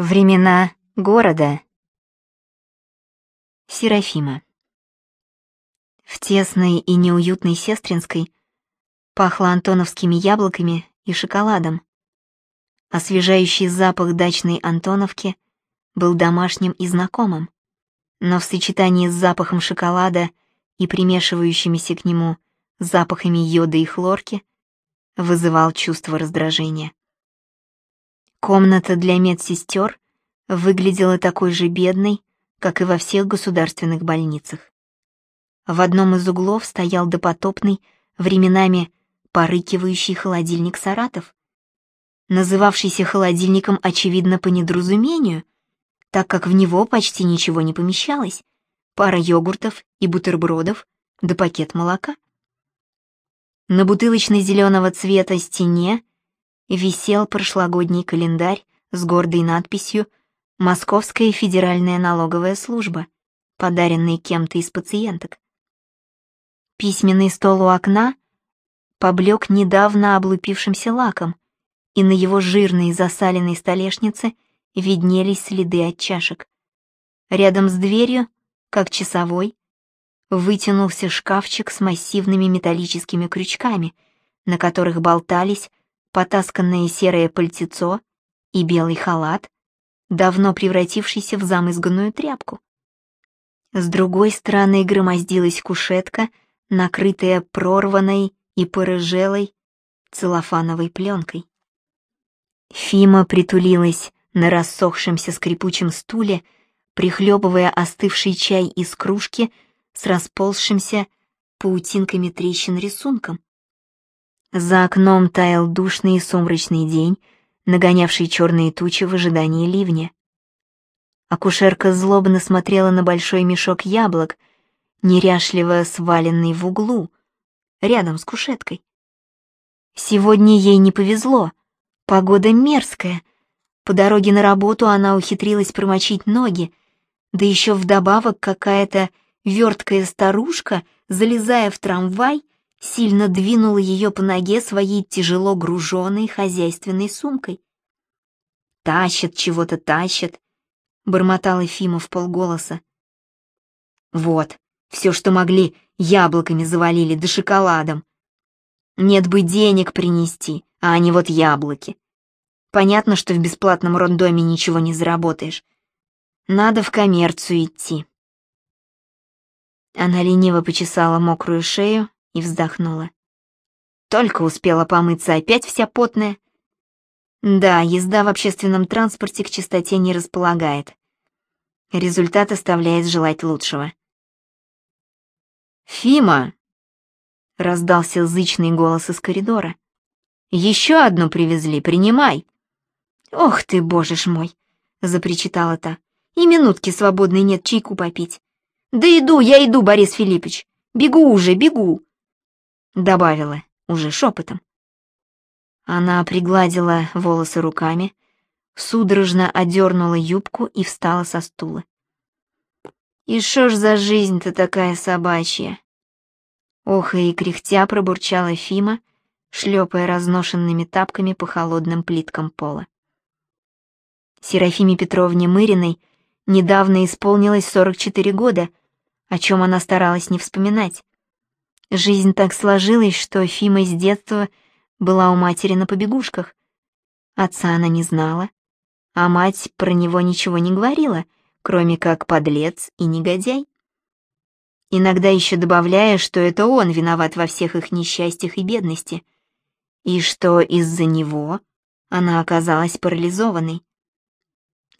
Времена города. Серафима. В тесной и неуютной Сестринской пахло антоновскими яблоками и шоколадом. Освежающий запах дачной Антоновки был домашним и знакомым, но в сочетании с запахом шоколада и примешивающимися к нему запахами йода и хлорки вызывал чувство раздражения. Комната для медсестер выглядела такой же бедной, как и во всех государственных больницах. В одном из углов стоял допотопный, временами порыкивающий холодильник «Саратов», называвшийся холодильником, очевидно, по недоразумению, так как в него почти ничего не помещалось, пара йогуртов и бутербродов да пакет молока. На бутылочной зеленого цвета стене висел прошлогодний календарь с гордой надписью «Московская федеральная налоговая служба», подаренный кем-то из пациенток. Письменный стол у окна поблек недавно облупившимся лаком, и на его жирной засаленной столешнице виднелись следы от чашек. Рядом с дверью, как часовой, вытянулся шкафчик с массивными металлическими крючками, на которых болтались потасканное серое пальтецо и белый халат, давно превратившийся в замызганную тряпку. С другой стороны громоздилась кушетка, накрытая прорванной и порыжелой целлофановой пленкой. Фима притулилась на рассохшемся скрипучем стуле, прихлебывая остывший чай из кружки с расползшимся паутинками трещин рисунком. За окном таял душный и сумрачный день, нагонявший черные тучи в ожидании ливня. Акушерка злобно смотрела на большой мешок яблок, неряшливо сваленный в углу, рядом с кушеткой. Сегодня ей не повезло, погода мерзкая. По дороге на работу она ухитрилась промочить ноги, да еще вдобавок какая-то верткая старушка, залезая в трамвай, сильно двинула ее по ноге своей тяжело груженной хозяйственной сумкой. «Тащат чего-то, тащат», — бормотал Ефима в полголоса. «Вот, все, что могли, яблоками завалили, да шоколадом. Нет бы денег принести, а они вот яблоки. Понятно, что в бесплатном роддоме ничего не заработаешь. Надо в коммерцию идти». Она лениво почесала мокрую шею и вздохнула. Только успела помыться, опять вся потная. Да, езда в общественном транспорте к чистоте не располагает. Результат оставляет желать лучшего. «Фима!» — раздался зычный голос из коридора. «Еще одну привезли, принимай!» «Ох ты, боже ж мой!» — запричитала та. «И минутки свободной нет чайку попить». «Да иду, я иду, Борис Филиппович! Бегу уже, бегу!» Добавила, уже шепотом. Она пригладила волосы руками, судорожно одернула юбку и встала со стула. «И шо ж за жизнь-то такая собачья?» Ох, и кряхтя пробурчала Фима, шлепая разношенными тапками по холодным плиткам пола. Серафиме Петровне Мыриной недавно исполнилось 44 года, о чем она старалась не вспоминать. Жизнь так сложилась, что Фима с детства была у матери на побегушках. Отца она не знала, а мать про него ничего не говорила, кроме как подлец и негодяй. Иногда еще добавляя, что это он виноват во всех их несчастьях и бедности, и что из-за него она оказалась парализованной.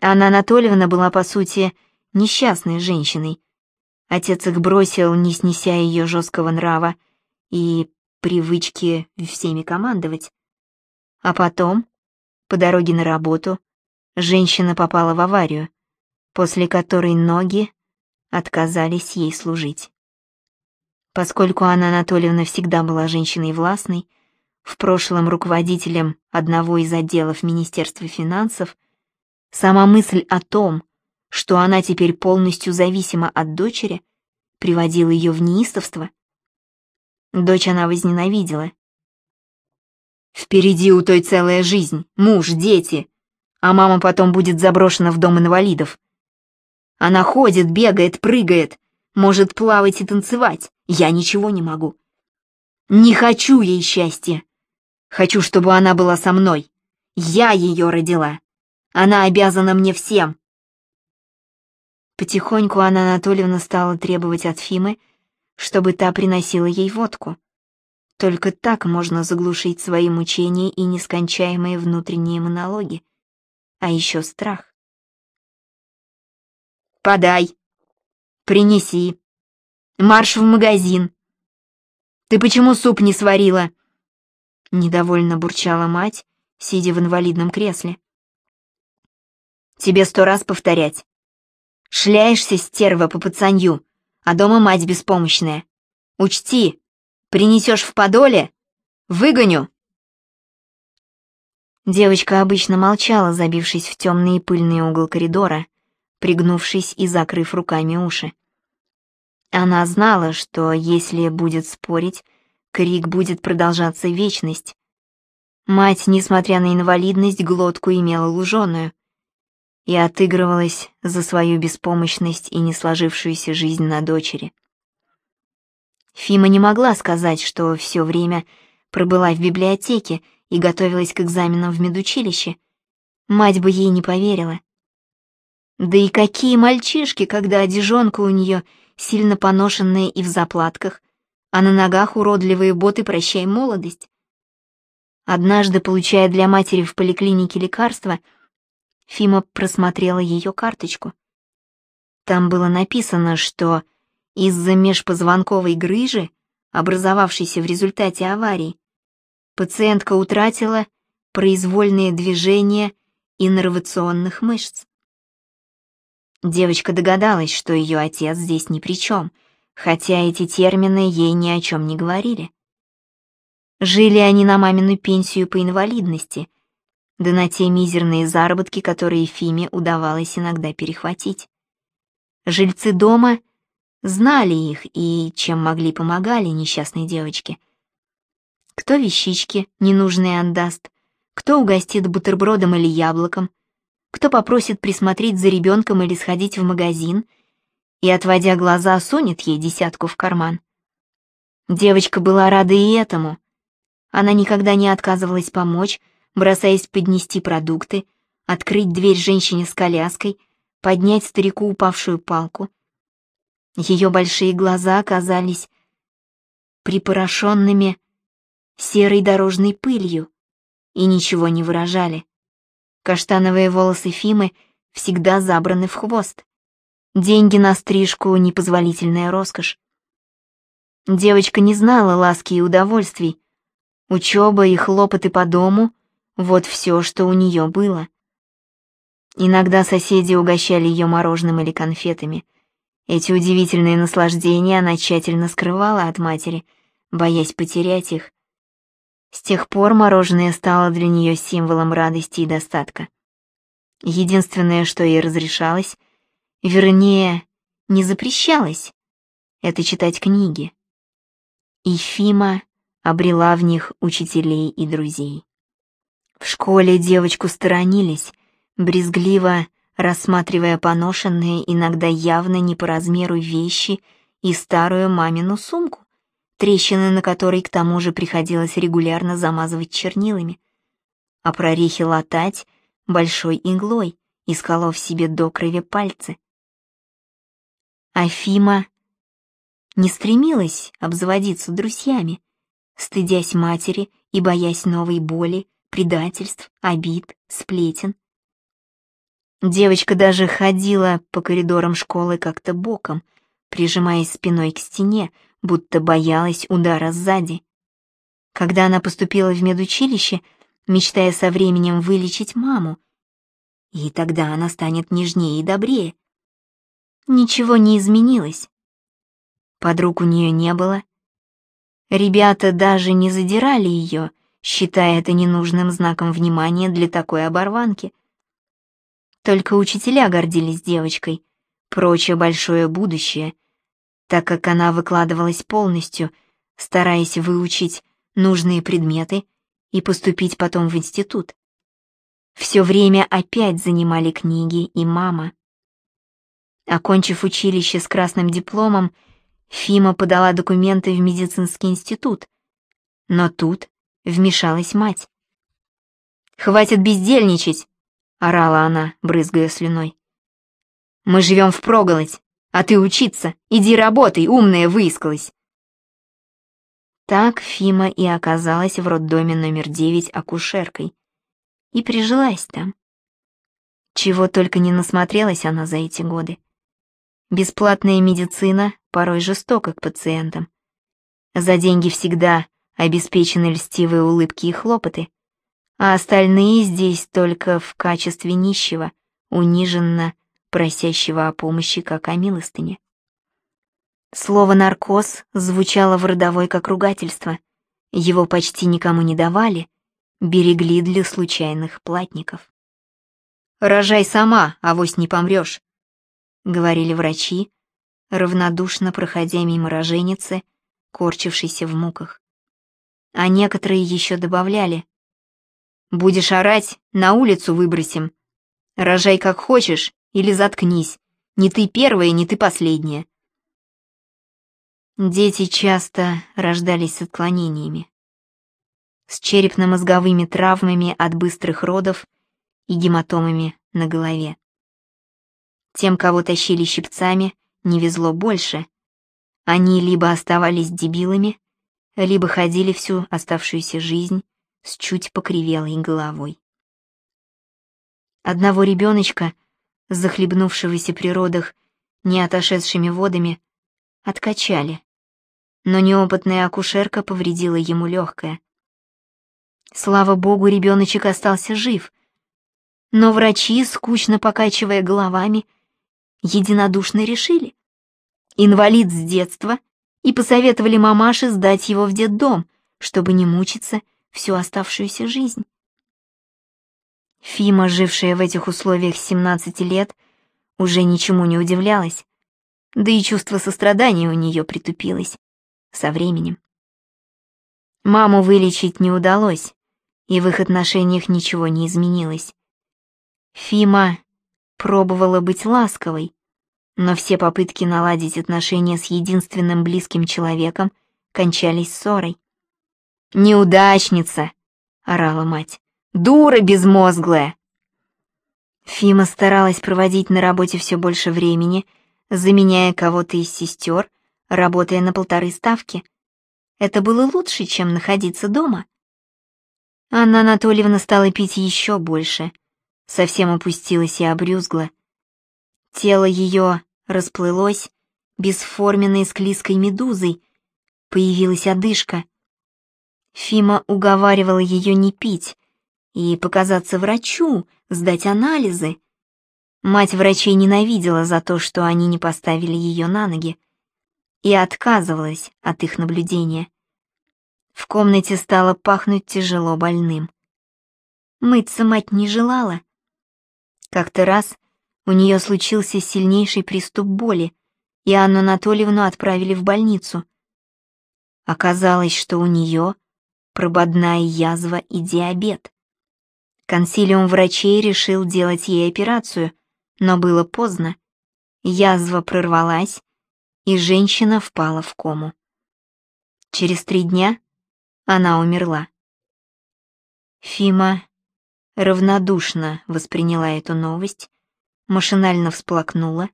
Анна Анатольевна была, по сути, несчастной женщиной, Отец их бросил, не снеся ее жесткого нрава и привычки всеми командовать. А потом, по дороге на работу, женщина попала в аварию, после которой ноги отказались ей служить. Поскольку Анна Анатольевна всегда была женщиной властной, в прошлом руководителем одного из отделов Министерства финансов, сама мысль о том, что она теперь полностью зависима от дочери, приводила ее в неистовство. Дочь она возненавидела. «Впереди у той целая жизнь, муж, дети. а мама потом будет заброшена в дом инвалидов. Она ходит, бегает, прыгает, может плавать и танцевать. Я ничего не могу. Не хочу ей счастья. Хочу, чтобы она была со мной. Я ее родила. Она обязана мне всем. Потихоньку Анна Анатольевна стала требовать от Фимы, чтобы та приносила ей водку. Только так можно заглушить свои мучения и нескончаемые внутренние монологи. А еще страх. «Подай! Принеси! Марш в магазин! Ты почему суп не сварила?» Недовольно бурчала мать, сидя в инвалидном кресле. «Тебе сто раз повторять. Шляешься, стерва, по пацанью, а дома мать беспомощная. Учти, Принесешь в подоле? Выгоню!» Девочка обычно молчала, забившись в темный и пыльный угол коридора, пригнувшись и закрыв руками уши. Она знала, что если будет спорить, крик будет продолжаться вечность. Мать, несмотря на инвалидность, глотку имела луженую и отыгрывалась за свою беспомощность и не сложившуюся жизнь на дочери. Фима не могла сказать, что все время пробыла в библиотеке и готовилась к экзаменам в медучилище. Мать бы ей не поверила. Да и какие мальчишки, когда одежонка у нее сильно поношенная и в заплатках, а на ногах уродливые боты «Прощай, молодость». Однажды, получая для матери в поликлинике лекарства, Фима просмотрела ее карточку. Там было написано, что из-за межпозвонковой грыжи, образовавшейся в результате аварии, пациентка утратила произвольные движения иннервационных мышц. Девочка догадалась, что ее отец здесь ни при чем, хотя эти термины ей ни о чем не говорили. Жили они на мамину пенсию по инвалидности, да на те мизерные заработки, которые Фиме удавалось иногда перехватить. Жильцы дома знали их и чем могли помогали несчастной девочке. Кто вещички ненужные отдаст, кто угостит бутербродом или яблоком, кто попросит присмотреть за ребенком или сходить в магазин и, отводя глаза, сунет ей десятку в карман. Девочка была рада и этому. Она никогда не отказывалась помочь, бросаясь поднести продукты, открыть дверь женщине с коляской, поднять старику упавшую палку — ее большие глаза оказались припорошенными серой дорожной пылью и ничего не выражали. Каштановые волосы Фимы всегда забраны в хвост. Деньги на стрижку — непозволительная роскошь. Девочка не знала ласки и удовольствий. Учеба и хлопоты по дому — вот все, что у нее было. Иногда соседи угощали ее мороженым или конфетами — эти удивительные наслаждения она тщательно скрывала от матери, боясь потерять их. С тех пор мороженое стало для нее символом радости и достатка. Единственное, что ей разрешалось, вернее, не запрещалось, это читать книги. И Фима обрела в них учителей и друзей. В школе девочку сторонились, брезгливо рассматривая поношенные, иногда явно не по размеру вещи и старую мамину сумку, трещины на которой к тому же приходилось регулярно замазывать чернилами, а прорехи латать большой иглой, исколов себе до крови пальцы. Афима не стремилась обзаводиться друзьями, стыдясь матери и боясь новой боли, предательств, обид, сплетен. Девочка даже ходила по коридорам школы как-то боком, прижимаясь спиной к стене, будто боялась удара сзади. Когда она поступила в медучилище, мечтая со временем вылечить маму, и тогда она станет нежнее и добрее. Ничего не изменилось. Подруг у нее не было. Ребята даже не задирали ее, считая это ненужным знаком внимания для такой оборванки — только учителя гордились девочкой, прочее большое будущее, так как она выкладывалась полностью, стараясь выучить нужные предметы и поступить потом в институт. все время опять занимали книги и мама. Окончив училище с красным дипломом, Фима подала документы в медицинский институт. Но тут вмешалась мать. «Хватит бездельничать!» — орала она, брызгая слюной. «Мы живем в проголодь, а ты учиться. Иди работай, умная выискалась!» Так Фима и оказалась в роддоме номер девять акушеркой. И прижилась там. Чего только не насмотрелась она за эти годы. Бесплатная медицина порой жестока к пациентам. За деньги всегда обеспечены льстивые улыбки и хлопоты, а остальные здесь только в качестве нищего, униженно просящего о помощи, как о милостыне. Слово «наркоз» звучало в родовой как ругательство. Его почти никому не давали, берегли для случайных платников. «Рожай сама, авось не помрешь», — говорили врачи, равнодушно проходя мимо роженицы, корчившейся в муках. А некоторые еще добавляли. «Будешь орать, на улицу выбросим. Рожай как хочешь или заткнись. Не ты первая, не ты последняя». Дети часто рождались с отклонениями. С черепно-мозговыми травмами от быстрых родов и гематомами на голове. Тем, кого тащили щипцами, не везло больше. Они либо оставались дебилами, либо ходили всю оставшуюся жизнь с чуть покривелой головой. Одного ребеночка, захлебнувшегося при родах, не отошедшими водами, откачали, но неопытная акушерка повредила ему легкое. Слава богу, ребеночек остался жив, но врачи, скучно покачивая головами, единодушно решили. Инвалид с детства и посоветовали мамаше сдать его в детдом, чтобы не мучиться всю оставшуюся жизнь. Фима, жившая в этих условиях с 17 лет, уже ничему не удивлялась, да и чувство сострадания у нее притупилось со временем. Маму вылечить не удалось, и в их отношениях ничего не изменилось. Фима пробовала быть ласковой, но все попытки наладить отношения с единственным близким человеком кончались ссорой. «Неудачница!» — орала мать. «Дура безмозглая!» Фима старалась проводить на работе все больше времени, заменяя кого-то из сестер, работая на полторы ставки. Это было лучше, чем находиться дома. Анна Анатольевна стала пить еще больше — совсем опустилась и обрюзгла. Тело ее расплылось бесформенной склизкой медузой, появилась одышка. Фима уговаривала ее не пить и показаться врачу, сдать анализы. Мать врачей ненавидела за то, что они не поставили ее на ноги, и отказывалась от их наблюдения. В комнате стало пахнуть тяжело больным. Мыться мать не желала, как-то раз у нее случился сильнейший приступ боли, и Анну Анатольевну отправили в больницу. Оказалось, что у нее прободная язва и диабет. Консилиум врачей решил делать ей операцию, но было поздно. Язва прорвалась, и женщина впала в кому. Через три дня она умерла. Фима равнодушно восприняла эту новость, машинально всплакнула,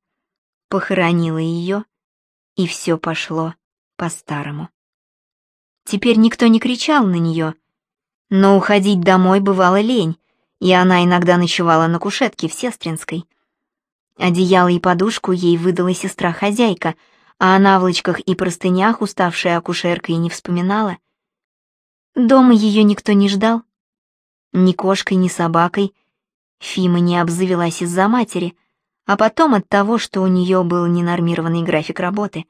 похоронила ее, и все пошло по-старому. Теперь никто не кричал на нее, но уходить домой бывало лень, и она иногда ночевала на кушетке в Сестринской. Одеяло и подушку ей выдала сестра-хозяйка, а о наволочках и простынях уставшая акушерка и не вспоминала. Дома ее никто не ждал, ни кошкой, ни собакой. Фима не обзавелась из-за матери, а потом от того, что у нее был ненормированный график работы.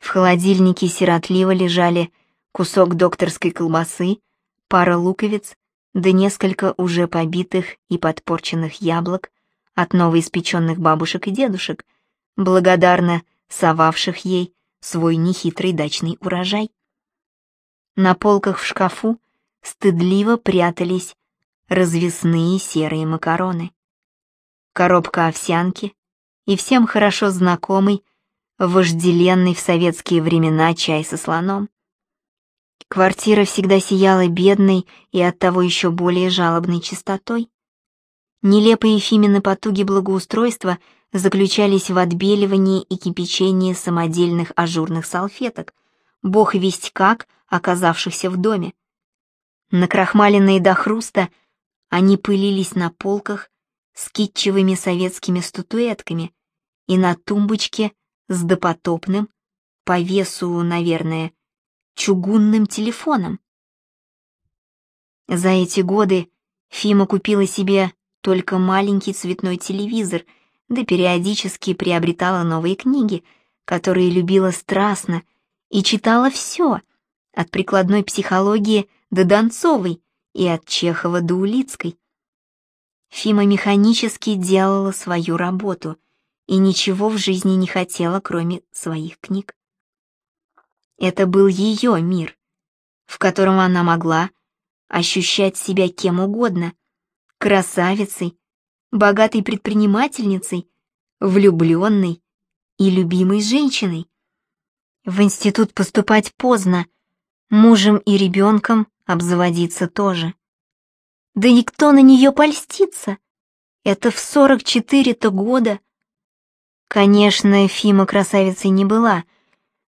В холодильнике сиротливо лежали кусок докторской колбасы, пара луковиц, да несколько уже побитых и подпорченных яблок от новоиспеченных бабушек и дедушек, благодарно совавших ей свой нехитрый дачный урожай. На полках в шкафу стыдливо прятались развесные серые макароны. Коробка овсянки и всем хорошо знакомый, вожделенный в советские времена чай со слоном. Квартира всегда сияла бедной и оттого еще более жалобной чистотой. Нелепые Фимины потуги благоустройства заключались в отбеливании и кипячении самодельных ажурных салфеток, бог весть как оказавшихся в доме. Накрахмаленные до хруста, они пылились на полках с китчевыми советскими статуэтками и на тумбочке с допотопным, по весу, наверное, чугунным телефоном. За эти годы Фима купила себе только маленький цветной телевизор, да периодически приобретала новые книги, которые любила страстно, и читала все, от прикладной психологии до Донцовой и от Чехова до Улицкой. Фима механически делала свою работу и ничего в жизни не хотела, кроме своих книг. Это был ее мир, в котором она могла ощущать себя кем угодно — красавицей, богатой предпринимательницей, влюбленной и любимой женщиной. В институт поступать поздно, мужем и ребенком обзаводиться тоже. Да никто на нее польстится. Это в сорок четыре-то года. Конечно, Фима красавицей не была —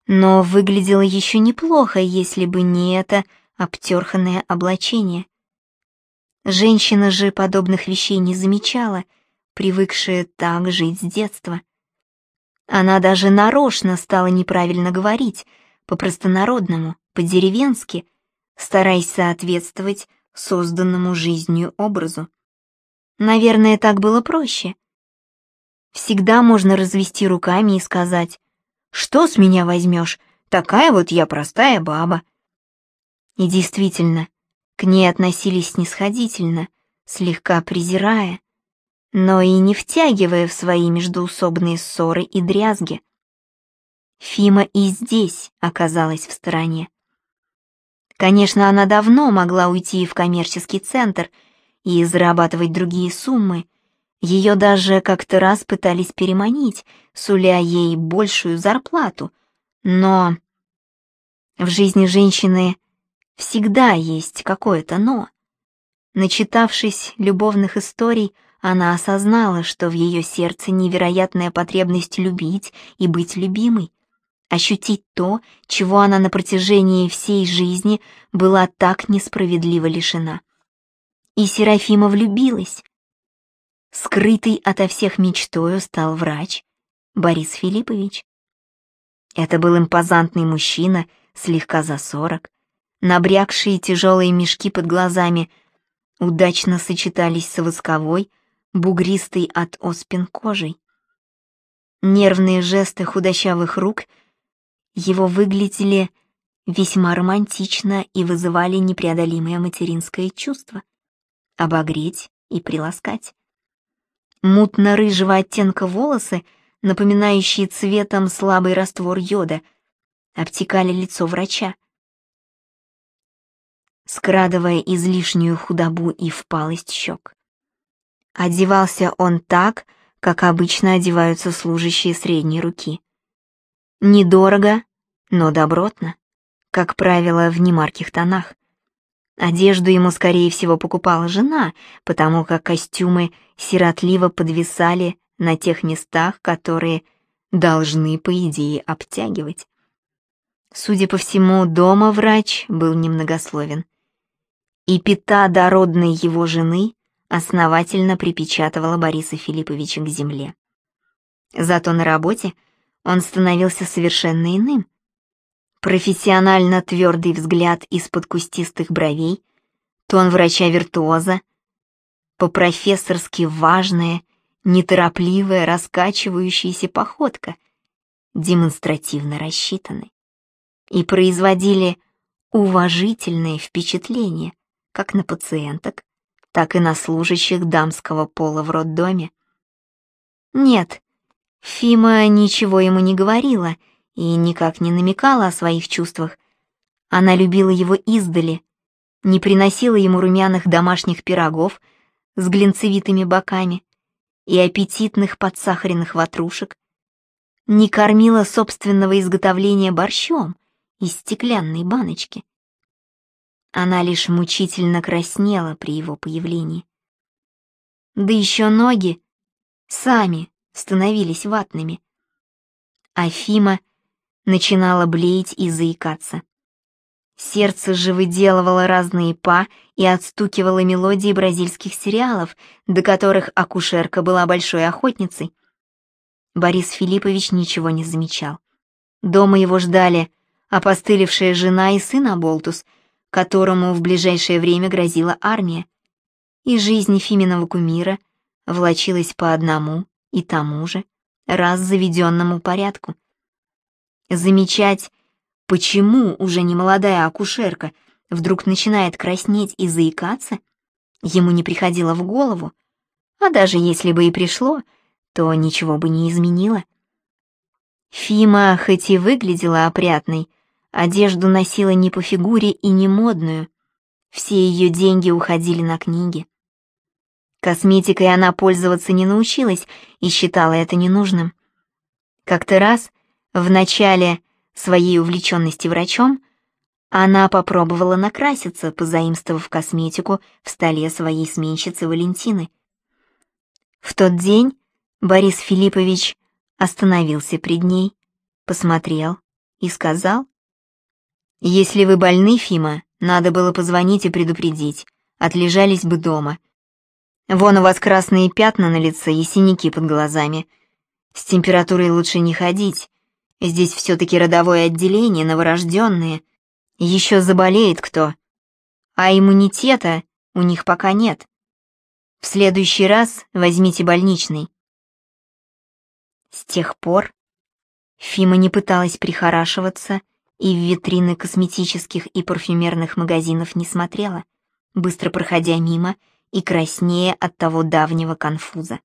но выглядело еще неплохо, если бы не это обтерханное облачение. Женщина же подобных вещей не замечала, привыкшая так жить с детства. Она даже нарочно стала неправильно говорить, по-простонародному, по-деревенски, стараясь соответствовать созданному жизнью образу. Наверное, так было проще. Всегда можно развести руками и сказать что с меня возьмешь? Такая вот я простая баба. И действительно, к ней относились снисходительно, слегка презирая, но и не втягивая в свои междоусобные ссоры и дрязги. Фима и здесь оказалась в стороне. Конечно, она давно могла уйти в коммерческий центр и зарабатывать другие суммы, ее даже как-то раз пытались переманить, суля ей большую зарплату. Но в жизни женщины всегда есть какое-то «но». Начитавшись любовных историй, она осознала, что в ее сердце невероятная потребность любить и быть любимой, ощутить то, чего она на протяжении всей жизни была так несправедливо лишена. И Серафима влюбилась, Скрытый ото всех мечтою стал врач Борис Филиппович. Это был импозантный мужчина, слегка за сорок. Набрякшие тяжелые мешки под глазами удачно сочетались с восковой, бугристой от оспин кожей. Нервные жесты худощавых рук его выглядели весьма романтично и вызывали непреодолимое материнское чувство — обогреть и приласкать. Мутно-рыжего оттенка волосы, напоминающие цветом слабый раствор йода, обтекали лицо врача, скрадывая излишнюю худобу и впалость щек. Одевался он так, как обычно одеваются служащие средней руки. Недорого, но добротно, как правило, в немарких тонах. Одежду ему, скорее всего, покупала жена, потому как костюмы сиротливо подвисали на тех местах, которые должны, по идее, обтягивать. Судя по всему, дома врач был немногословен. И пята дородной его жены основательно припечатывала Бориса Филипповича к земле. Зато на работе он становился совершенно иным — профессионально твердый взгляд из-под кустистых бровей, тон врача-виртуоза, по-профессорски важная, неторопливая, раскачивающаяся походка, демонстративно рассчитаны, и производили уважительное впечатление как на пациенток, так и на служащих дамского пола в роддоме. Нет, Фима ничего ему не говорила — и никак не намекала о своих чувствах. Она любила его издали, не приносила ему румяных домашних пирогов с глинцевитыми боками и аппетитных подсахаренных ватрушек, не кормила собственного изготовления борщом из стеклянной баночки. Она лишь мучительно краснела при его появлении. Да еще ноги сами становились ватными. Афима начинала блеять и заикаться. Сердце же выделывало разные па и отстукивало мелодии бразильских сериалов, до которых акушерка была большой охотницей. Борис Филиппович ничего не замечал. Дома его ждали опостылевшая жена и сын Аболтус, которому в ближайшее время грозила армия, и жизнь Фиминого кумира влачилась по одному и тому же, раз заведенному порядку. Замечать Почему уже не молодая акушерка вдруг начинает краснеть и заикаться, ему не приходило в голову, а даже если бы и пришло, то ничего бы не изменило. Фима хоть и выглядела опрятной, одежду носила не по фигуре и не модную, все ее деньги уходили на книги. Косметикой она пользоваться не научилась и считала это ненужным. Как-то раз, в начале своей увлеченности врачом, она попробовала накраситься, позаимствовав косметику в столе своей сменщицы Валентины. В тот день Борис Филиппович остановился пред ней, посмотрел и сказал, «Если вы больны, Фима, надо было позвонить и предупредить, отлежались бы дома. Вон у вас красные пятна на лице и синяки под глазами. С температурой лучше не ходить, Здесь все-таки родовое отделение, новорожденные. Еще заболеет кто. А иммунитета у них пока нет. В следующий раз возьмите больничный. С тех пор Фима не пыталась прихорашиваться и в витрины косметических и парфюмерных магазинов не смотрела, быстро проходя мимо и краснея от того давнего конфуза.